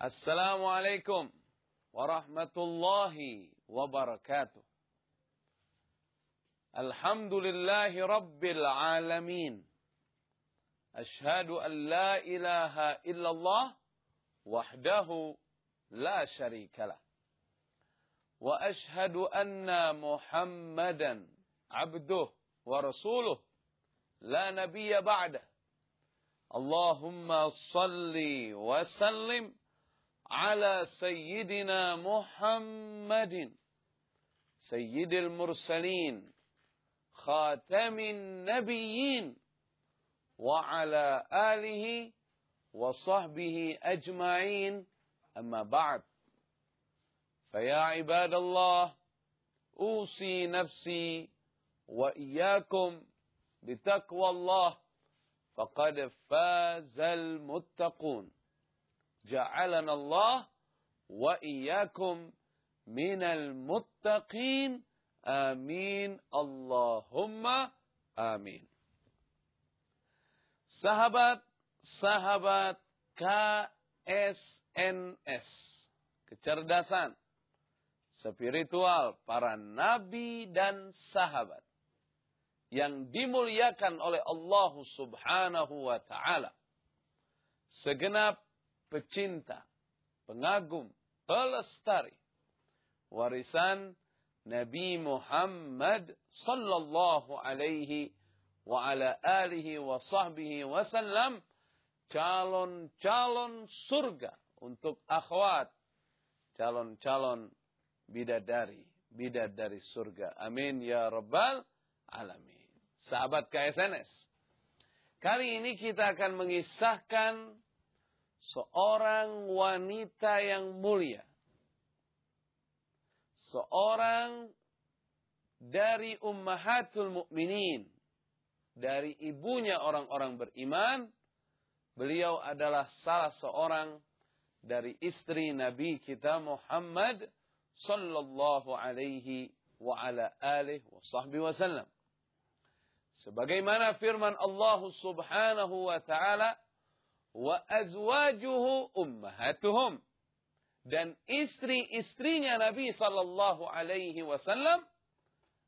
السلام عليكم ورحمة الله وبركاته. الحمد لله رب العالمين. أشهد أن لا إله إلا الله وحده لا شريك له. وأشهد أن محمدا عبده ورسوله لا نبي بعده. اللهم صل وسلم على سيدنا محمد سيد المرسلين خاتم النبيين وعلى آله وصحبه أجمعين. أما بعد فيا عباد الله أوصي نفسي وإياكم بتقوى الله فقد فاز المتقون. ja'alanallah wa iyyakum minal muttaqin. Amin. Allahumma amin. Sahabat sahabat KSNS kecerdasan spiritual para nabi dan sahabat yang dimuliakan oleh Allah Subhanahu wa taala. Segenap pecinta, pengagum, pelestari warisan Nabi Muhammad sallallahu alaihi wa ala alihi wa sahbihi wasallam calon-calon surga untuk akhwat, calon-calon bidadari, bidadari surga. Amin ya rabbal alamin. Sahabat KSNS. Kali ini kita akan mengisahkan seorang wanita yang mulia. Seorang dari ummahatul mukminin, dari ibunya orang-orang beriman, beliau adalah salah seorang dari istri Nabi kita Muhammad sallallahu alaihi wa ala alihi wa sahbihi wasallam. Sebagaimana firman Allah Subhanahu wa taala, "Wa azwajuhu ummahatuhum." Dan istri-istrinya Nabi sallallahu alaihi wasallam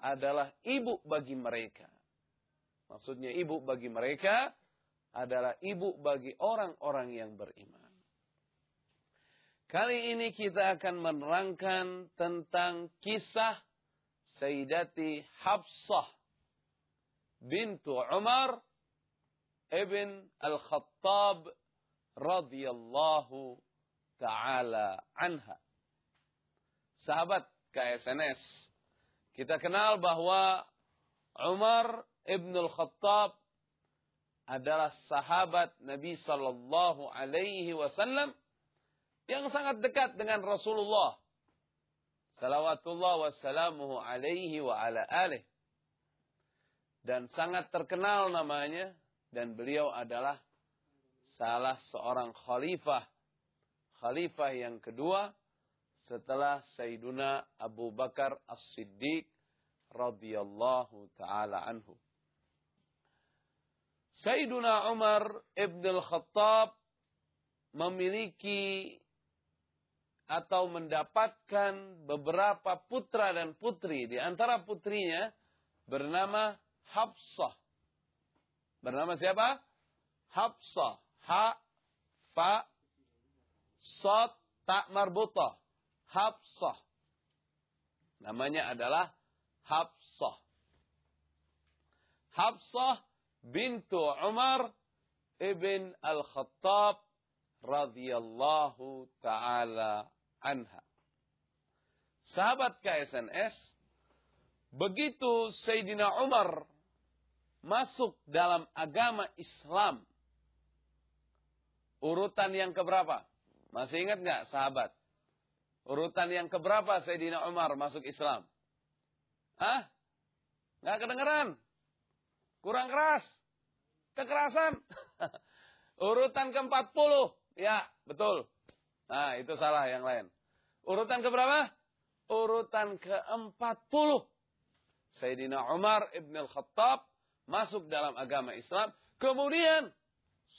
adalah ibu bagi mereka. Maksudnya ibu bagi mereka adalah ibu bagi orang-orang yang beriman. Kali ini kita akan menerangkan tentang kisah Sayyidati Hafsah bintu Umar ibn Al-Khattab radhiyallahu taala anha. Sahabat KSNS, kita kenal bahwa Umar ibn Al-Khattab adalah sahabat Nabi sallallahu alaihi wasallam yang sangat dekat dengan Rasulullah salawatullah wassalamuhu alaihi wa ala alihi dan sangat terkenal namanya dan beliau adalah salah seorang khalifah. Khalifah yang kedua setelah Sayyiduna Abu Bakar As-Siddiq radhiyallahu taala anhu. Sayyiduna Umar ibn al-Khattab memiliki atau mendapatkan beberapa putra dan putri. Di antara putrinya bernama Hafsah. Bernama siapa? Hafsah. Ha, fa, sot, tak marbutah. Hafsah. Namanya adalah Hafsah. Hafsah bintu Umar ibn Al-Khattab radhiyallahu taala anha. Sahabat KSNS, begitu Sayyidina Umar masuk dalam agama Islam. Urutan yang keberapa? Masih ingat nggak sahabat? Urutan yang keberapa Sayyidina Umar masuk Islam? Ah? Nggak kedengeran? Kurang keras? Kekerasan? Urutan ke-40. Ya, betul. Nah, itu salah yang lain. Urutan keberapa? Urutan ke-40. Sayyidina Umar ibn al-Khattab masuk dalam agama Islam. Kemudian,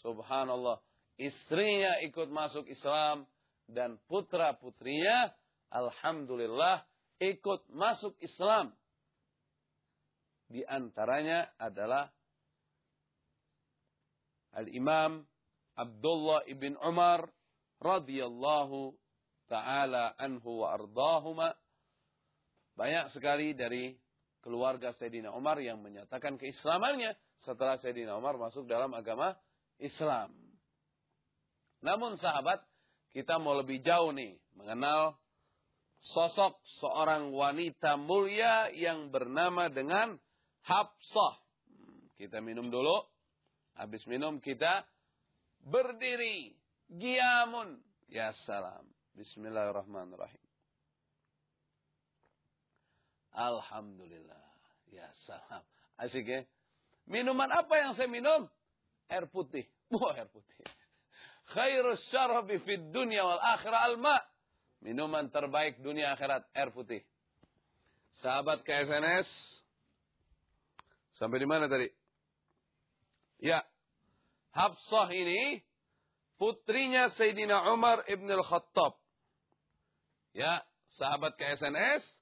subhanallah, istrinya ikut masuk Islam, dan putra-putrinya alhamdulillah ikut masuk Islam. Di antaranya adalah Al-Imam Abdullah ibn Umar radhiyallahu taala anhu wa ardahuma banyak sekali dari keluarga Sayyidina Umar yang menyatakan keislamannya setelah Sayyidina Umar masuk dalam agama Islam. Namun sahabat, kita mau lebih jauh nih mengenal sosok seorang wanita mulia yang bernama dengan Hafsah. Kita minum dulu. Habis minum kita berdiri. Giamun. Ya salam. Bismillahirrahmanirrahim. Alhamdulillah. Ya salam. Asik ya. Minuman apa yang saya minum? Air putih. Oh, air putih. Khairus syarabi fid dunya wal akhirah al-ma. Minuman terbaik dunia akhirat air putih. Sahabat KSNS. Sampai di mana tadi? Ya. Hafsah ini putrinya Sayyidina Umar ibn al-Khattab. Ya, sahabat KSNS.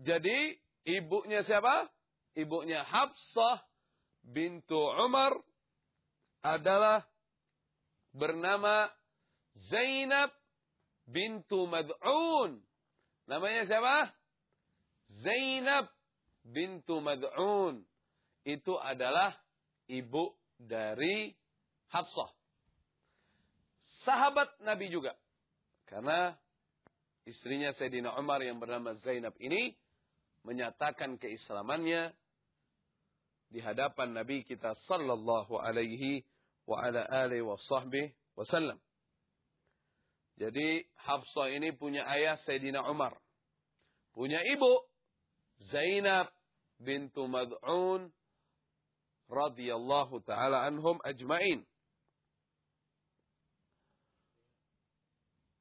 Jadi ibunya siapa? Ibunya Hafsah bintu Umar adalah bernama Zainab bintu Mad'un. Namanya siapa? Zainab bintu Mad'un. Itu adalah ibu dari Hafsah. Sahabat Nabi juga. Karena istrinya Sayyidina Umar yang bernama Zainab ini menyatakan keislamannya di hadapan Nabi kita sallallahu alaihi wa ala alihi wa sahbihi wasallam. Jadi Hafsah ini punya ayah Sayyidina Umar. Punya ibu Zainab bintu Mad'un radhiyallahu taala anhum ajmain.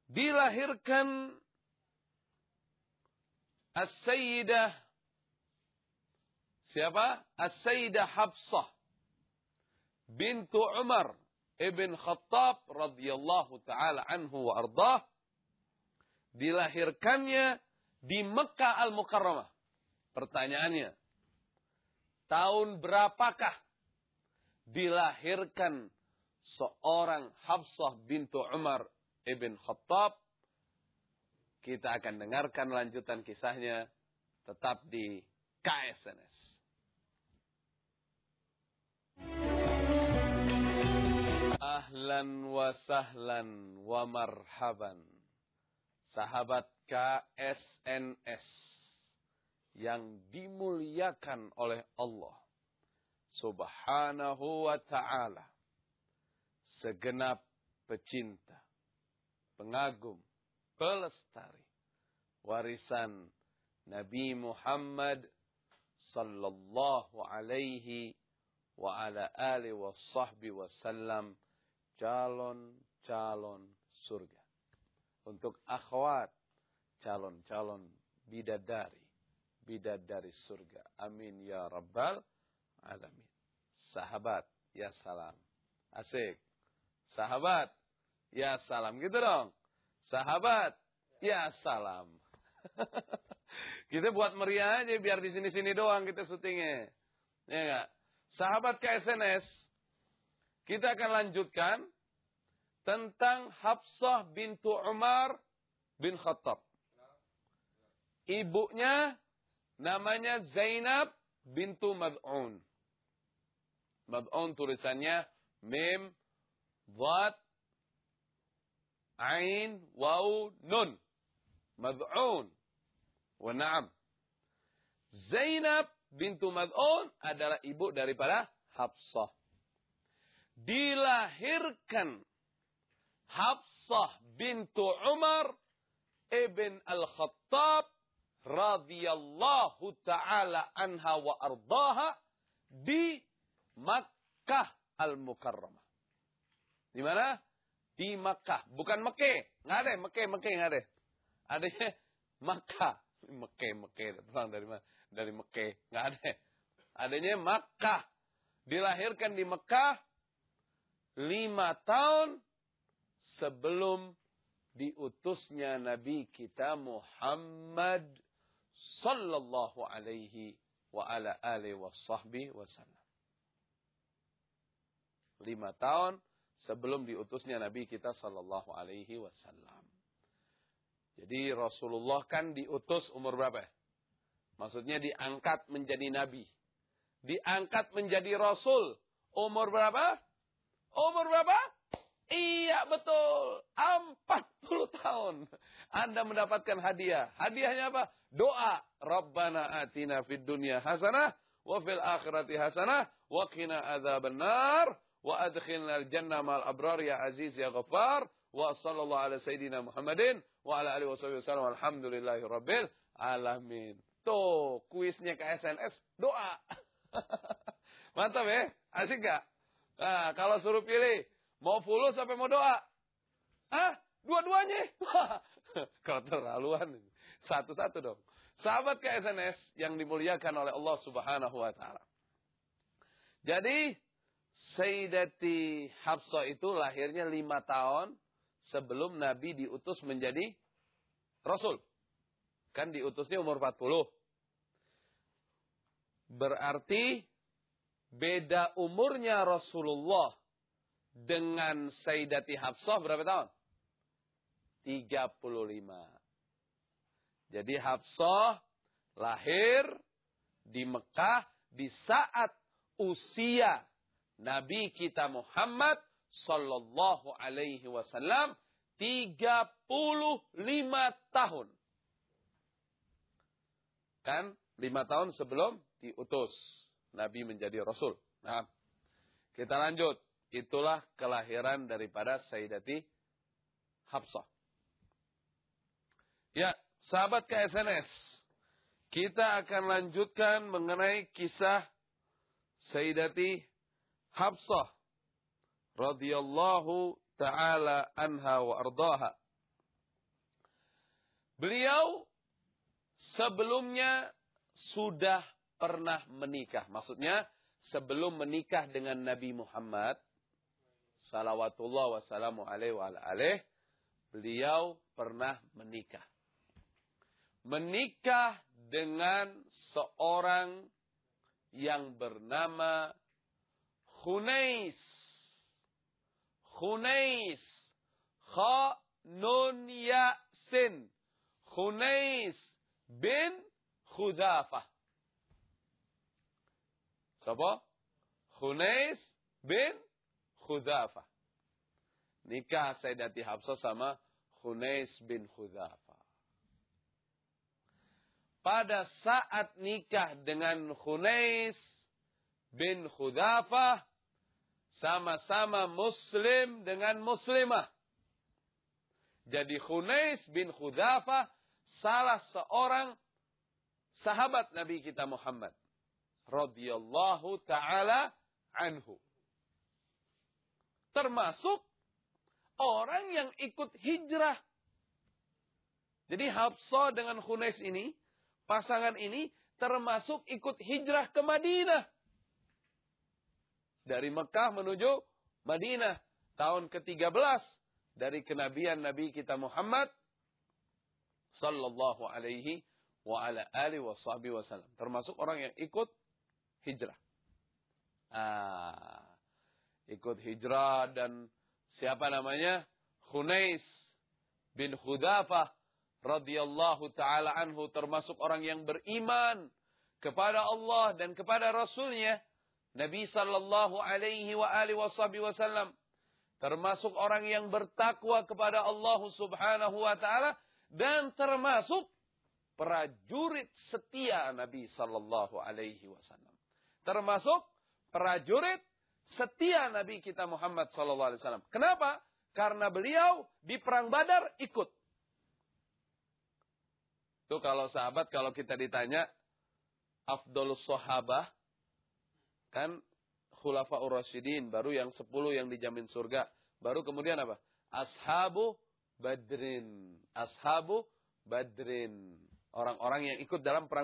Dilahirkan As-Sayyidah siapa? As-Sayyidah Hafsah bintu Umar ibn Khattab radhiyallahu taala anhu wa ardah dilahirkannya di Mekah Al-Mukarramah. Pertanyaannya, tahun berapakah dilahirkan seorang Hafsah bintu Umar ibn Khattab? Kita akan dengarkan lanjutan kisahnya tetap di KSNS. Ahlan wa sahlan wa marhaban. Sahabat KSNS yang dimuliakan oleh Allah Subhanahu wa taala. Segenap pecinta, pengagum, pelestari warisan Nabi Muhammad sallallahu alaihi wa ala alihi wa sahbihi wasallam calon-calon surga. Untuk akhwat, calon-calon bidadari. Bidadari surga. Amin ya rabbal alamin. Sahabat, ya salam. Asik. Sahabat, ya salam. Gitu dong. Sahabat, ya salam. kita buat meriah aja biar di sini-sini doang kita syutingnya. Ya enggak? Sahabat KSNS, kita akan lanjutkan tentang Hafsah bintu Umar bin Khattab. Ibunya namanya Zainab bintu Mad'un. Mad'un tulisannya Mim, Zat, Ain, Waw, Nun. Mad'un. Wa na'am. Zainab bintu Mad'un adalah ibu daripada Hafsah dilahirkan Hafsah bintu Umar ibn Al-Khattab radhiyallahu taala anha wa ardaha di Makkah Al-Mukarramah. Di mana? Di Makkah, bukan Mekah. Enggak ada Mekah, Mekah enggak ada. Adanya Makkah. Mekah, Mekah, pulang dari mana? Dari Mekah, enggak ada. Adanya Makkah. Dilahirkan di Mekah lima tahun sebelum diutusnya Nabi kita Muhammad sallallahu alaihi wa ala alihi wa sahbihi wasallam. Lima tahun sebelum diutusnya Nabi kita sallallahu alaihi wasallam. Jadi Rasulullah kan diutus umur berapa? Maksudnya diangkat menjadi nabi. Diangkat menjadi rasul. Umur berapa? Umur berapa? Iya betul. 40 tahun. Anda mendapatkan hadiah. Hadiahnya apa? Doa. Rabbana atina fid dunya hasanah. Wa fil akhirati hasanah. Wa qina al-jannah mal abrar ya aziz ya ghaffar. Wa sallallahu ala sayyidina Muhammadin. Wa ala alihi wa sahbihi wasallam. Alhamdulillahi rabbil alamin. Tuh, kuisnya ke SNS. Doa. Mantap ya? Asik gak? Nah, kalau suruh pilih. Mau fulus sampai mau doa? Hah? Dua-duanya? Keterlaluan. Satu-satu dong. Sahabat ke SNS yang dimuliakan oleh Allah subhanahu wa ta'ala. Jadi, Sayyidati Hafsah itu lahirnya lima tahun sebelum Nabi diutus menjadi Rasul. Kan diutusnya umur 40. Berarti beda umurnya Rasulullah dengan Sayyidati Hafsah berapa tahun? 35. Jadi Hafsah lahir di Mekah di saat usia Nabi kita Muhammad sallallahu alaihi wasallam 35 tahun. Kan lima tahun sebelum diutus Nabi menjadi Rasul. Nah, kita lanjut. Itulah kelahiran daripada Sayyidati Hafsah. Ya, sahabat KSNS. Kita akan lanjutkan mengenai kisah Sayyidati Hafsah radhiyallahu taala anha wa ardaha. Beliau sebelumnya sudah pernah menikah. Maksudnya sebelum menikah dengan Nabi Muhammad salawatullah wassalamu alaihi wa alaih, beliau pernah menikah. Menikah dengan seorang yang bernama Khunais. Khunais. Kha. Khunais bin Khudafah. Siapa? Khunais bin Khudafah. Nikah Sayyidati Hafsah sama Khunais bin Khudafah. Pada saat nikah dengan Khunais bin Khudafah, sama-sama muslim dengan muslimah. Jadi Khunais bin Khudafah salah seorang sahabat Nabi kita Muhammad radhiyallahu taala anhu. Termasuk orang yang ikut hijrah. Jadi Habsah dengan Khunais ini, pasangan ini termasuk ikut hijrah ke Madinah. Dari Mekah menuju Madinah. Tahun ke-13 dari kenabian Nabi kita Muhammad sallallahu alaihi wa ala alihi wasallam. Termasuk orang yang ikut hijrah. Ah, ikut hijrah dan siapa namanya? Khunais bin Khudafah radhiyallahu taala anhu termasuk orang yang beriman kepada Allah dan kepada Rasulnya Nabi sallallahu alaihi wa alihi wasallam termasuk orang yang bertakwa kepada Allah Subhanahu wa taala dan termasuk prajurit setia Nabi sallallahu alaihi wasallam termasuk prajurit setia Nabi kita Muhammad sallallahu alaihi wasallam. Kenapa? Karena beliau di perang Badar ikut. Itu kalau sahabat kalau kita ditanya afdolus sahabah kan khulafa urasyidin baru yang sepuluh yang dijamin surga. Baru kemudian apa? Ashabu Badrin. Ashabu Badrin. Orang-orang yang ikut dalam perang